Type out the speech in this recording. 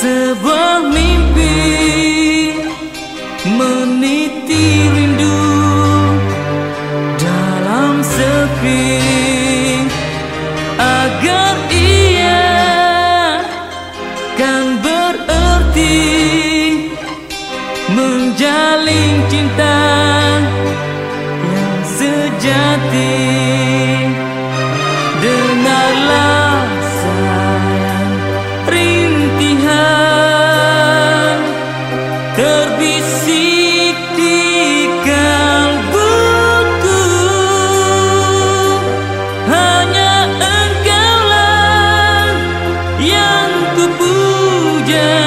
sebuah again.